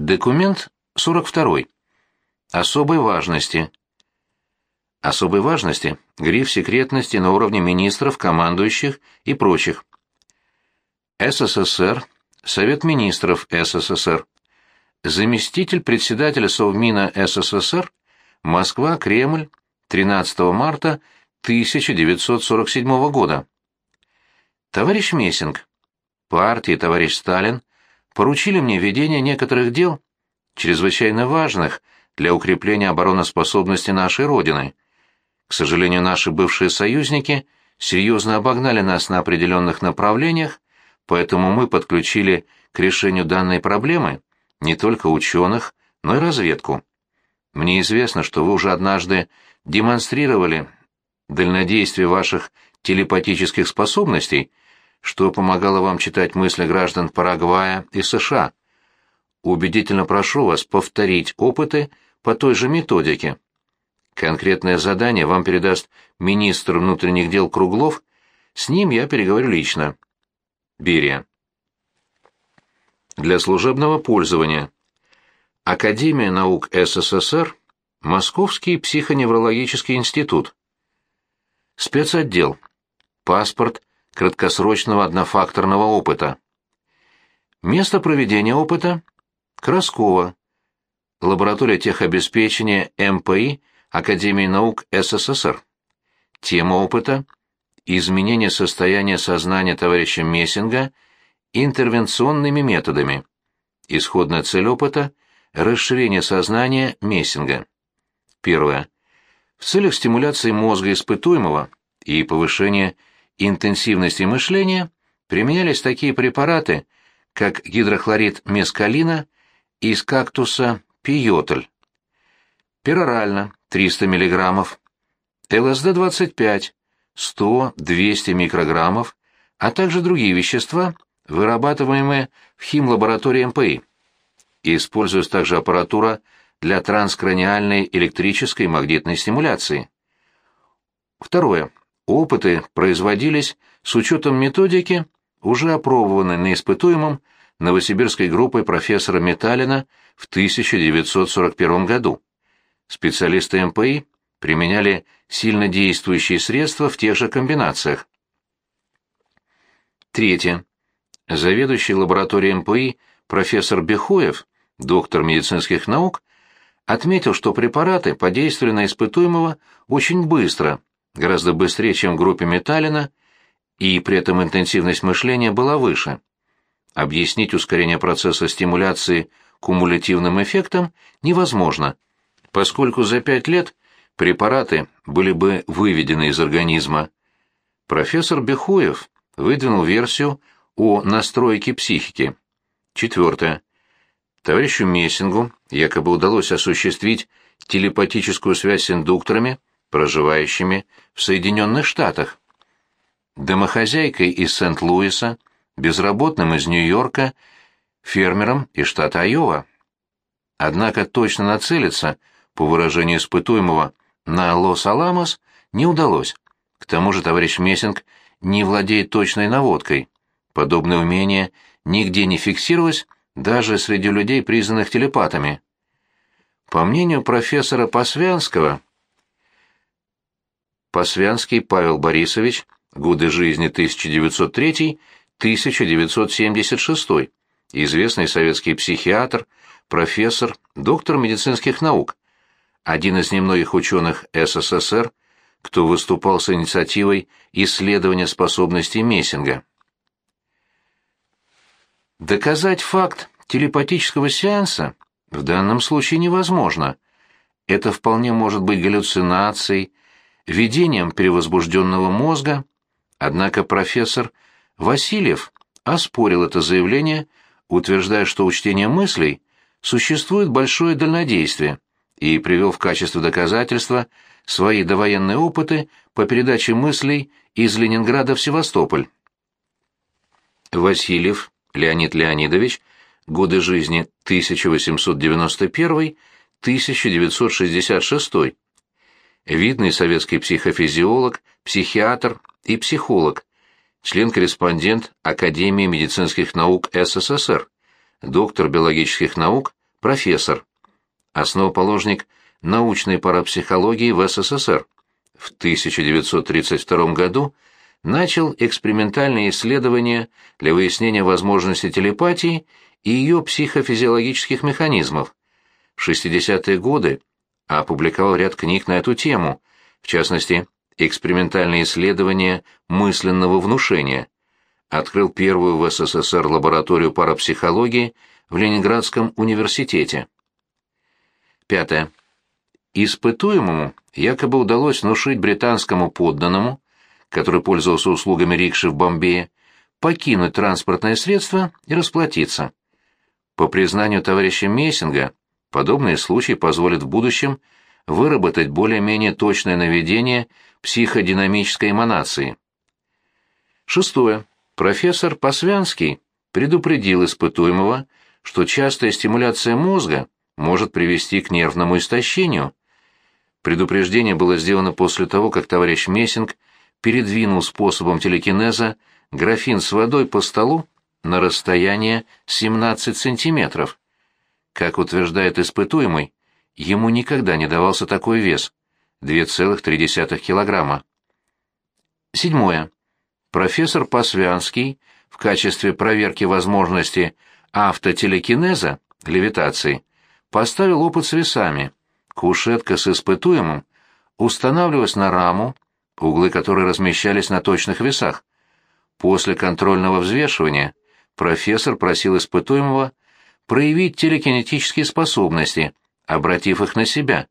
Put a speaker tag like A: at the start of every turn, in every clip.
A: Документ 42. Особой важности. Особой важности – гриф секретности на уровне министров, командующих и прочих. СССР, Совет министров СССР, заместитель председателя Совмина СССР, Москва, Кремль, 13 марта 1947 года. Товарищ Мессинг, партии товарищ Сталин поручили мне ведение некоторых дел, чрезвычайно важных для укрепления обороноспособности нашей Родины. К сожалению, наши бывшие союзники серьезно обогнали нас на определенных направлениях, поэтому мы подключили к решению данной проблемы не только ученых, но и разведку. Мне известно, что вы уже однажды демонстрировали дальнодействие ваших телепатических способностей, что помогало вам читать мысли граждан Парагвая и США. Убедительно прошу вас повторить опыты по той же методике. Конкретное задание вам передаст министр внутренних дел Круглов, с ним я переговорю лично. Берия. Для служебного пользования. Академия наук СССР, Московский психоневрологический институт. Спецотдел. Паспорт краткосрочного однофакторного опыта. Место проведения опыта – Краскова. Лаборатория техобеспечения МПИ Академии наук СССР. Тема опыта – изменение состояния сознания товарища Мессинга интервенционными методами. Исходная цель опыта – расширение сознания Мессинга. Первое. В целях стимуляции мозга испытуемого и повышения интенсивности мышления применялись такие препараты, как гидрохлорид мескалина из кактуса пиотль. Перорально 300 мг, ЛСД-25 100-200 микрограммов, а также другие вещества, вырабатываемые в химлаборатории МПИ. Используется также аппаратура для транскраниальной электрической и магнитной стимуляции. Второе. Опыты производились с учетом методики, уже опробованной на испытуемом новосибирской группой профессора Металлина в 1941 году. Специалисты МПИ применяли сильно действующие средства в тех же комбинациях. Третье. Заведующий лабораторией МПИ профессор Бехуев, доктор медицинских наук, отметил, что препараты подействовали на испытуемого очень быстро, гораздо быстрее, чем в группе Металлина, и при этом интенсивность мышления была выше. Объяснить ускорение процесса стимуляции кумулятивным эффектом невозможно, поскольку за пять лет препараты были бы выведены из организма. Профессор Бехуев выдвинул версию о настройке психики. Четвертое. Товарищу Мессингу якобы удалось осуществить телепатическую связь с индукторами, проживающими в Соединенных Штатах. Домохозяйкой из Сент-Луиса, безработным из Нью-Йорка, фермером из штата Айова. Однако точно нацелиться, по выражению испытуемого, на Лос-Аламос не удалось. К тому же товарищ Мессинг не владеет точной наводкой. Подобное умение нигде не фиксировалось даже среди людей, признанных телепатами. По мнению профессора Посвянского, Посвянский Павел Борисович, годы жизни 1903-1976, известный советский психиатр, профессор, доктор медицинских наук, один из немногих ученых СССР, кто выступал с инициативой исследования способностей Мессинга. Доказать факт телепатического сеанса в данном случае невозможно. Это вполне может быть галлюцинацией, видением перевозбужденного мозга, однако профессор Васильев оспорил это заявление, утверждая, что у чтения мыслей существует большое дальнодействие, и привел в качестве доказательства свои довоенные опыты по передаче мыслей из Ленинграда в Севастополь. Васильев Леонид Леонидович, годы жизни 1891-1966, видный советский психофизиолог, психиатр и психолог, член-корреспондент Академии медицинских наук СССР, доктор биологических наук, профессор, основоположник научной парапсихологии в СССР. В 1932 году начал экспериментальные исследования для выяснения возможности телепатии и ее психофизиологических механизмов. В 60-е годы опубликовал ряд книг на эту тему, в частности, экспериментальные исследования мысленного внушения. Открыл первую в СССР лабораторию парапсихологии в Ленинградском университете. Пятое. Испытуемому якобы удалось внушить британскому подданному, который пользовался услугами рикши в Бомбее, покинуть транспортное средство и расплатиться. По признанию товарища Мессинга, подобные случаи позволят в будущем выработать более-менее точное наведение психодинамической эманации. Шестое. Профессор Посвянский предупредил испытуемого, что частая стимуляция мозга может привести к нервному истощению. Предупреждение было сделано после того, как товарищ Мессинг передвинул способом телекинеза графин с водой по столу на расстояние 17 сантиметров. Как утверждает испытуемый, ему никогда не давался такой вес – 2,3 килограмма. Седьмое. Профессор Посвянский в качестве проверки возможности автотелекинеза, левитации, поставил опыт с весами. Кушетка с испытуемым устанавливалась на раму, углы которой размещались на точных весах. После контрольного взвешивания профессор просил испытуемого проявить телекинетические способности, обратив их на себя,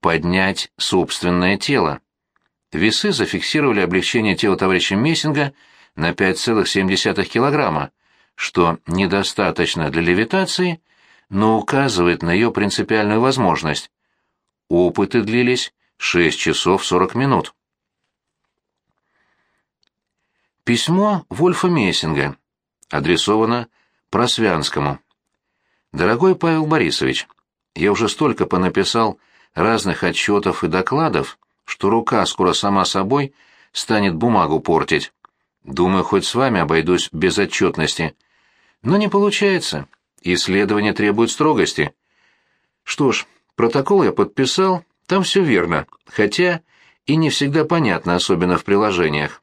A: поднять собственное тело. Весы зафиксировали облегчение тела товарища Мессинга на 5,7 килограмма, что недостаточно для левитации, но указывает на ее принципиальную возможность. Опыты длились 6 часов 40 минут. Письмо Вольфа Мессинга адресовано Просвянскому. Дорогой Павел Борисович, я уже столько понаписал разных отчетов и докладов, что рука скоро сама собой станет бумагу портить. Думаю, хоть с вами обойдусь без отчетности. Но не получается. Исследование требует строгости. Что ж, протокол я подписал, там все верно, хотя и не всегда понятно, особенно в приложениях.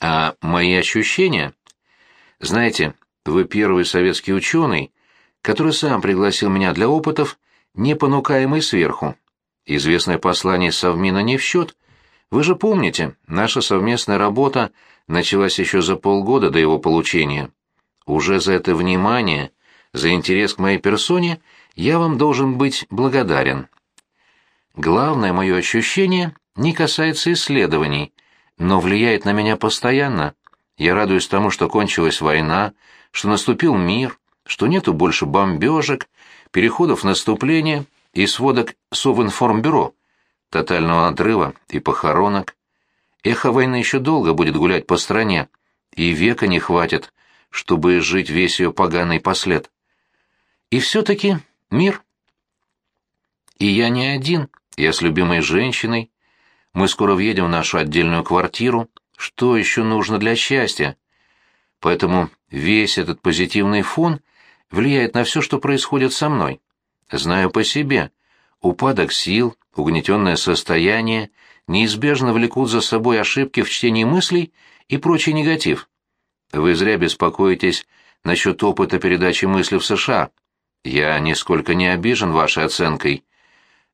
A: А мои ощущения? Знаете, вы первый советский ученый, который сам пригласил меня для опытов, не понукаемый сверху. Известное послание Совмина не в счет. Вы же помните, наша совместная работа началась еще за полгода до его получения. Уже за это внимание, за интерес к моей персоне я вам должен быть благодарен. Главное мое ощущение не касается исследований, но влияет на меня постоянно. Я радуюсь тому, что кончилась война, что наступил мир, что нету больше бомбежек, переходов наступления и сводок Совинформбюро, тотального отрыва и похоронок. Эхо войны еще долго будет гулять по стране, и века не хватит, чтобы жить весь ее поганый послед. И все-таки мир. И я не один, я с любимой женщиной, мы скоро въедем в нашу отдельную квартиру. Что еще нужно для счастья? Поэтому весь этот позитивный фон влияет на все, что происходит со мной. Знаю по себе. Упадок сил, угнетенное состояние неизбежно влекут за собой ошибки в чтении мыслей и прочий негатив. Вы зря беспокоитесь насчет опыта передачи мысли в США. Я нисколько не обижен вашей оценкой.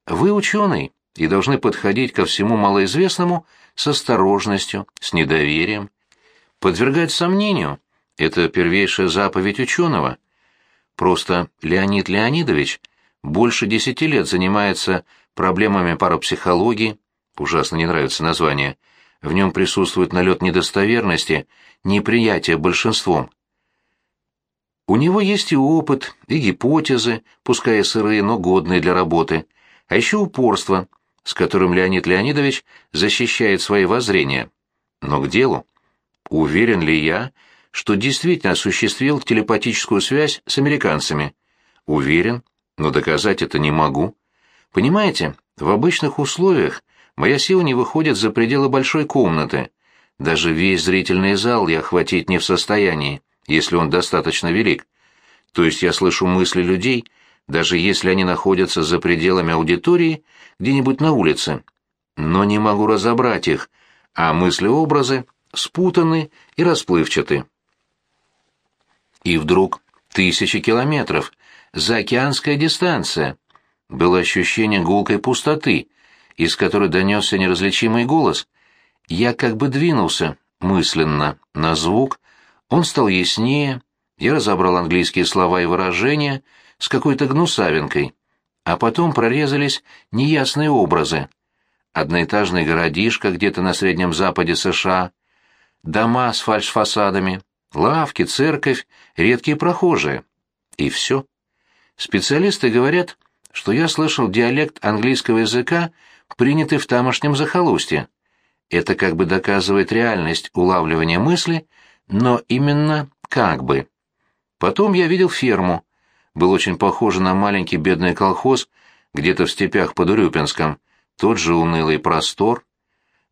A: Вы ученый, и должны подходить ко всему малоизвестному с осторожностью, с недоверием. Подвергать сомнению – это первейшая заповедь ученого. Просто Леонид Леонидович больше десяти лет занимается проблемами парапсихологии, ужасно не нравится название, в нем присутствует налет недостоверности, неприятия большинством. У него есть и опыт, и гипотезы, пускай и сырые, но годные для работы, а еще упорство, с которым Леонид Леонидович защищает свои воззрения. Но к делу. Уверен ли я, что действительно осуществил телепатическую связь с американцами? Уверен, но доказать это не могу. Понимаете, в обычных условиях моя сила не выходит за пределы большой комнаты. Даже весь зрительный зал я охватить не в состоянии, если он достаточно велик. То есть я слышу мысли людей, даже если они находятся за пределами аудитории, где-нибудь на улице. Но не могу разобрать их, а мысли-образы спутаны и расплывчаты. И вдруг тысячи километров, заокеанская дистанция. Было ощущение гулкой пустоты, из которой донесся неразличимый голос. Я как бы двинулся, мысленно, на звук, он стал яснее, я разобрал английские слова и выражения с какой-то гнусавинкой, а потом прорезались неясные образы. Одноэтажный городишко где-то на Среднем Западе США, дома с фальшфасадами, лавки, церковь, редкие прохожие. И все. Специалисты говорят, что я слышал диалект английского языка, принятый в тамошнем захолустье. Это как бы доказывает реальность улавливания мысли, но именно как бы. Потом я видел ферму. Был очень похож на маленький бедный колхоз где-то в степях под Урюпинском. Тот же унылый простор.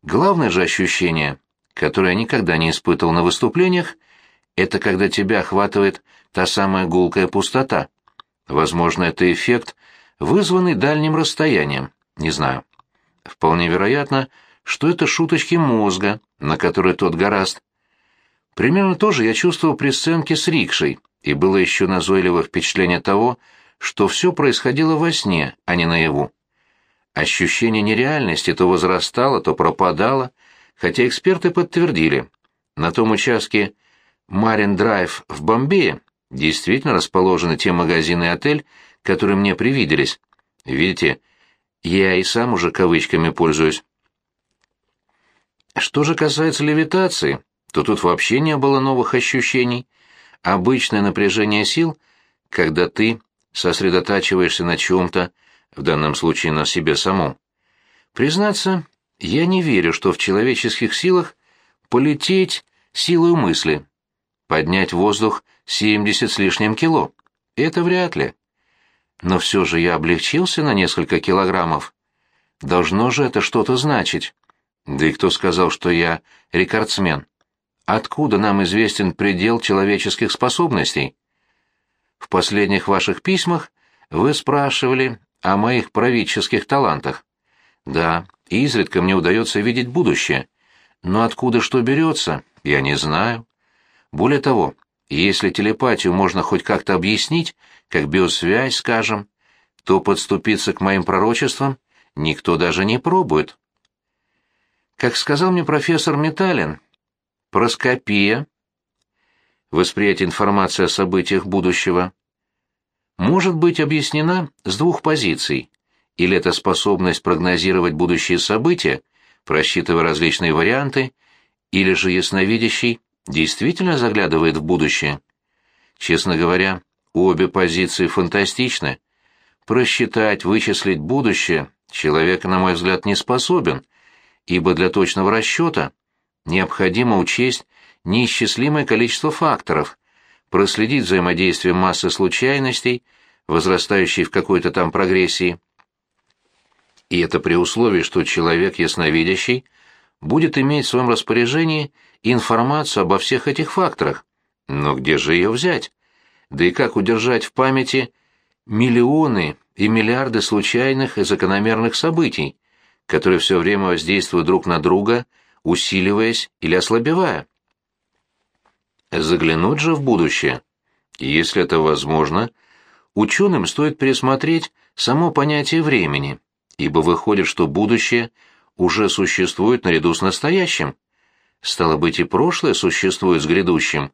A: Главное же ощущение, которое я никогда не испытывал на выступлениях, это когда тебя охватывает та самая гулкая пустота. Возможно, это эффект, вызванный дальним расстоянием, не знаю. Вполне вероятно, что это шуточки мозга, на которые тот гораст. Примерно то же я чувствовал при сценке с рикшей, и было еще назойливое впечатление того, что все происходило во сне, а не наяву. Ощущение нереальности то возрастало, то пропадало, хотя эксперты подтвердили. На том участке Марин-Драйв в Бомбее действительно расположены те магазины и отель, которые мне привиделись. Видите, я и сам уже кавычками пользуюсь. Что же касается левитации, то тут вообще не было новых ощущений. Обычное напряжение сил, когда ты сосредотачиваешься на чем-то, в данном случае на себе самом. Признаться, я не верю, что в человеческих силах полететь силой мысли. Поднять воздух 70 с лишним кило. Это вряд ли. Но все же я облегчился на несколько килограммов. Должно же это что-то значить. Да и кто сказал, что я рекордсмен? Откуда нам известен предел человеческих способностей? В последних ваших письмах вы спрашивали о моих правительских талантах. Да, изредка мне удается видеть будущее. Но откуда что берется, я не знаю. Более того, если телепатию можно хоть как-то объяснить, как биосвязь, скажем, то подступиться к моим пророчествам никто даже не пробует. Как сказал мне профессор Металлин, проскопия, восприятие информации о событиях будущего, может быть объяснена с двух позиций. Или это способность прогнозировать будущие события, просчитывая различные варианты, или же ясновидящий действительно заглядывает в будущее. Честно говоря, обе позиции фантастичны. Просчитать, вычислить будущее человек, на мой взгляд, не способен – ибо для точного расчета необходимо учесть неисчислимое количество факторов, проследить взаимодействие массы случайностей, возрастающей в какой-то там прогрессии. И это при условии, что человек ясновидящий будет иметь в своем распоряжении информацию обо всех этих факторах. Но где же ее взять? Да и как удержать в памяти миллионы и миллиарды случайных и закономерных событий, которые все время воздействуют друг на друга, усиливаясь или ослабевая. Заглянуть же в будущее. Если это возможно, ученым стоит пересмотреть само понятие времени, ибо выходит, что будущее уже существует наряду с настоящим. Стало быть, и прошлое существует с грядущим.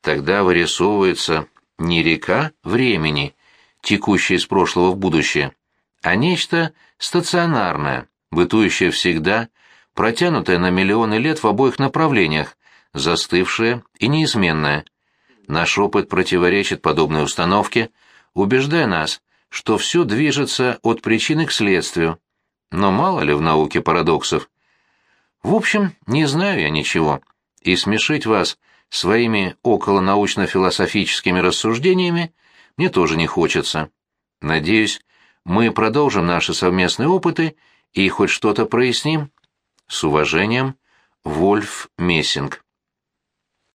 A: Тогда вырисовывается не река времени, текущая из прошлого в будущее, а нечто стационарное, бытующая всегда, протянутая на миллионы лет в обоих направлениях, застывшая и неизменная. Наш опыт противоречит подобной установке, убеждая нас, что все движется от причины к следствию. Но мало ли в науке парадоксов. В общем, не знаю я ничего, и смешить вас своими околонаучно-философическими рассуждениями мне тоже не хочется. Надеюсь, мы продолжим наши совместные опыты и хоть что-то проясним. С уважением, Вольф Мессинг.